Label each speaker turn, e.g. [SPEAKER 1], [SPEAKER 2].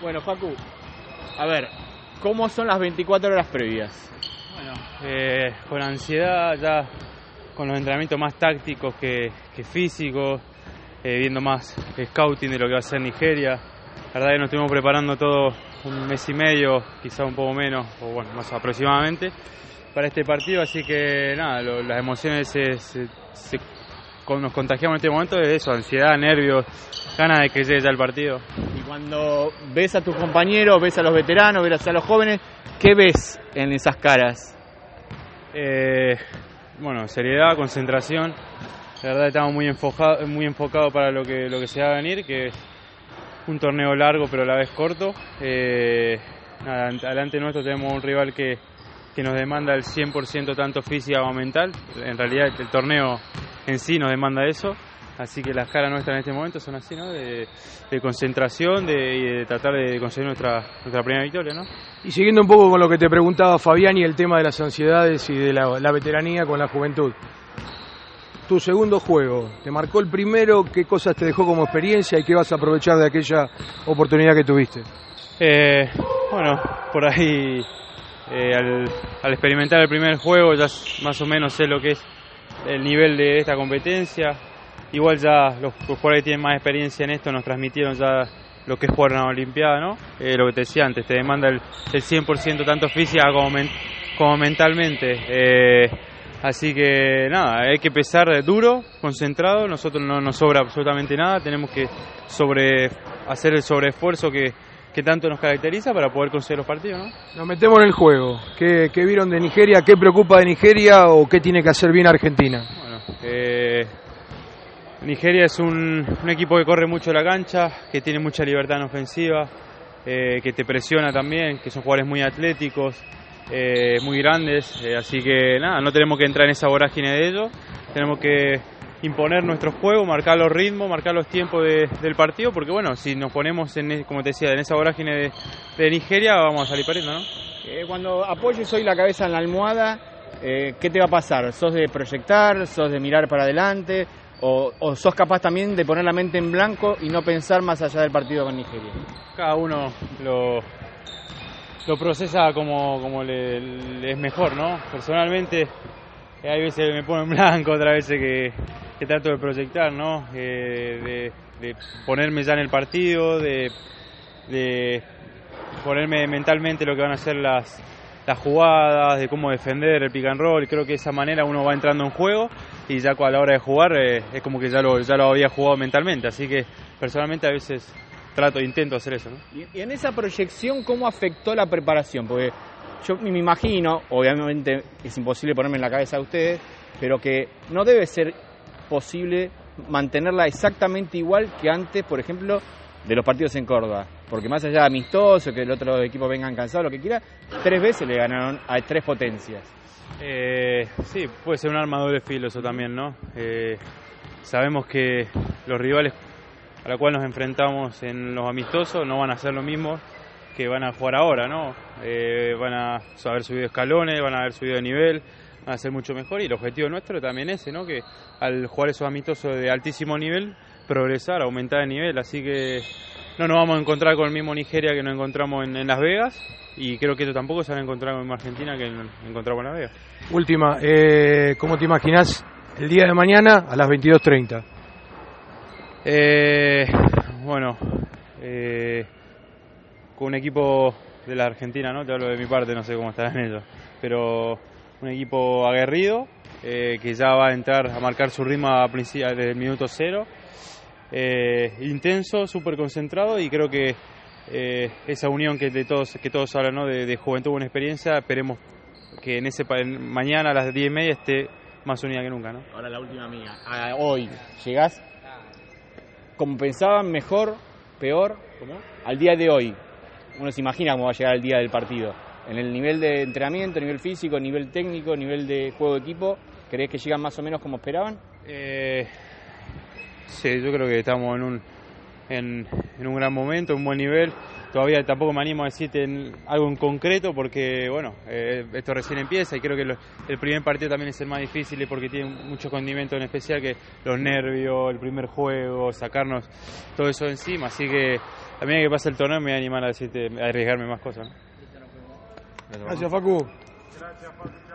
[SPEAKER 1] Bueno, Facu, a ver, ¿cómo son las 24 horas previas?
[SPEAKER 2] Bueno, eh, con ansiedad, ya con los entrenamientos más tácticos que, físicos, eh, viendo más scouting de lo que va a ser Nigeria. La verdad que nos estuvimos preparando todo un mes y medio, quizá un poco menos, o bueno, más aproximadamente, para este partido, así que nada, las emociones se, se- nos contagiamos en este momento de eso, ansiedad, nervios, ganas de que llegue ya el partido.
[SPEAKER 1] Cuando ves a tus compañeros, ves a los veteranos, ves a los jóvenes, ¿qué ves en esas caras?
[SPEAKER 2] Eh, bueno, seriedad, concentración. La verdad estamos muy enfocados muy enfocado para lo que, lo que se va a venir, que es un torneo largo pero a la vez corto. Eh, adelante nuestro tenemos un rival que, que nos demanda el 100% tanto física como mental. En realidad el torneo en sí nos demanda eso. Así que las caras nuestras en este momento son así, ¿no? De, de concentración de, y de tratar de conseguir nuestra, nuestra primera victoria, ¿no?
[SPEAKER 3] Y siguiendo un poco con lo que te preguntaba Fabián y el tema de las ansiedades y de la, la veteranía con la juventud. Tu segundo juego, ¿te marcó el primero? ¿Qué cosas te dejó como experiencia y qué vas a aprovechar de aquella oportunidad que tuviste?
[SPEAKER 2] Eh, bueno, por ahí eh, al, al experimentar el primer juego ya más o menos sé lo que es el nivel de esta competencia. Igual ya los, jugadores que tienen más experiencia en esto nos transmitieron ya lo que es jugar una Olimpiada, ¿no? Eh, lo que te decía antes, te demanda el, el 100% tanto física como, men- como mentalmente. Eh, así que nada, hay que pesar duro, concentrado, nosotros no nos sobra absolutamente nada, tenemos que sobre hacer el sobreesfuerzo que, que tanto nos caracteriza para poder conseguir los partidos, ¿no?
[SPEAKER 3] Nos metemos en el juego. ¿Qué, qué vieron de Nigeria? ¿Qué preocupa de Nigeria o qué tiene que hacer bien Argentina?
[SPEAKER 2] Bueno, eh, Nigeria es un, equipo que corre mucho la cancha, que tiene mucha libertad en ofensiva, eh, que te presiona también, que son jugadores muy atléticos, eh, muy grandes, eh, así que nada, no tenemos que entrar en esa vorágine de ellos, tenemos que imponer nuestro juego, marcar los ritmos, marcar los tiempos de- del partido, porque bueno, si nos ponemos, en, e- como te decía, en esa vorágine de, de Nigeria, vamos a salir perdiendo, ¿no?
[SPEAKER 1] Cuando apoyes hoy la cabeza en la almohada, ¿qué te va a pasar? ¿Sos de proyectar? ¿Sos de mirar para adelante? O, ¿O sos capaz también de poner la mente en blanco y no pensar más allá del partido con Nigeria?
[SPEAKER 2] cada uno lo, lo procesa como, como le, es mejor, ¿no? Personalmente, eh, hay veces que me pongo en blanco, otras veces que, trato de proyectar, ¿no? Eh, de, ponerme ya en el partido, de, ponerme mentalmente lo que van a ser las, las jugadas, de cómo defender el pick and roll. Creo que de esa manera uno va entrando en juego y ya a la hora de jugar eh, es como que ya lo, ya lo había jugado mentalmente. Así que personalmente a veces trato, intento hacer eso, ¿no?
[SPEAKER 1] Y, en esa proyección, ¿cómo afectó la preparación? Porque yo me imagino, obviamente es imposible ponerme en la cabeza de ustedes, pero que no debe ser posible mantenerla exactamente igual que antes, por ejemplo, de los partidos en Córdoba. Porque más allá de amistoso, que el otro equipo vengan cansado, lo que quiera, tres veces le ganaron a tres potencias.
[SPEAKER 2] Eh, sí, puede ser un arma doble filo eso también, ¿no? Eh, sabemos que los rivales a los cuales nos enfrentamos en los amistosos no van a hacer lo mismo que van a jugar ahora, ¿no? Eh, van a haber subido escalones, van a haber subido de nivel, van a ser mucho mejor y el objetivo nuestro también es ese, ¿no? Que al jugar esos amistosos de altísimo nivel, progresar, aumentar de nivel, así que no nos vamos a encontrar con el mismo Nigeria que nos encontramos en, en Las Vegas y creo que esto tampoco se van a encontrar con Argentina que nos encontramos en Las Vegas.
[SPEAKER 3] Última, eh, ¿cómo te imaginas el día de mañana a las 22.30?
[SPEAKER 2] Eh, bueno, eh, con un equipo de la Argentina, ¿no? Te hablo de mi parte, no sé cómo estarán ellos, pero un equipo aguerrido eh, que ya va a entrar a marcar su ritmo a desde el minuto cero, eh, intenso, súper concentrado y creo que eh, esa unión que de todos que todos hablan, ¿no? De, de juventud con experiencia, esperemos que en ese mañana a las 10 y media esté más unida que nunca, ¿no?
[SPEAKER 1] Ahora la última mía. A hoy, ¿llegás como pensaban, mejor, peor? Al día de hoy. Uno se imagina cómo va a llegar el día del partido. En el nivel de entrenamiento, nivel físico, nivel técnico, nivel de juego de equipo, ¿crees que llegan más o menos como esperaban?
[SPEAKER 2] Eh, sí, yo creo que estamos en un, en, un gran momento, un buen nivel. Todavía tampoco me animo a decirte algo en concreto porque, bueno, eh, esto recién empieza y creo que el primer partido también es el más difícil porque tiene mucho condimento en especial que los nervios, el primer juego, sacarnos todo eso encima. Así que a medida que pasa el torneo me voy a animar a, decirte, a arriesgarme más cosas.
[SPEAKER 3] Gracias, Facu. Gracias, Facu.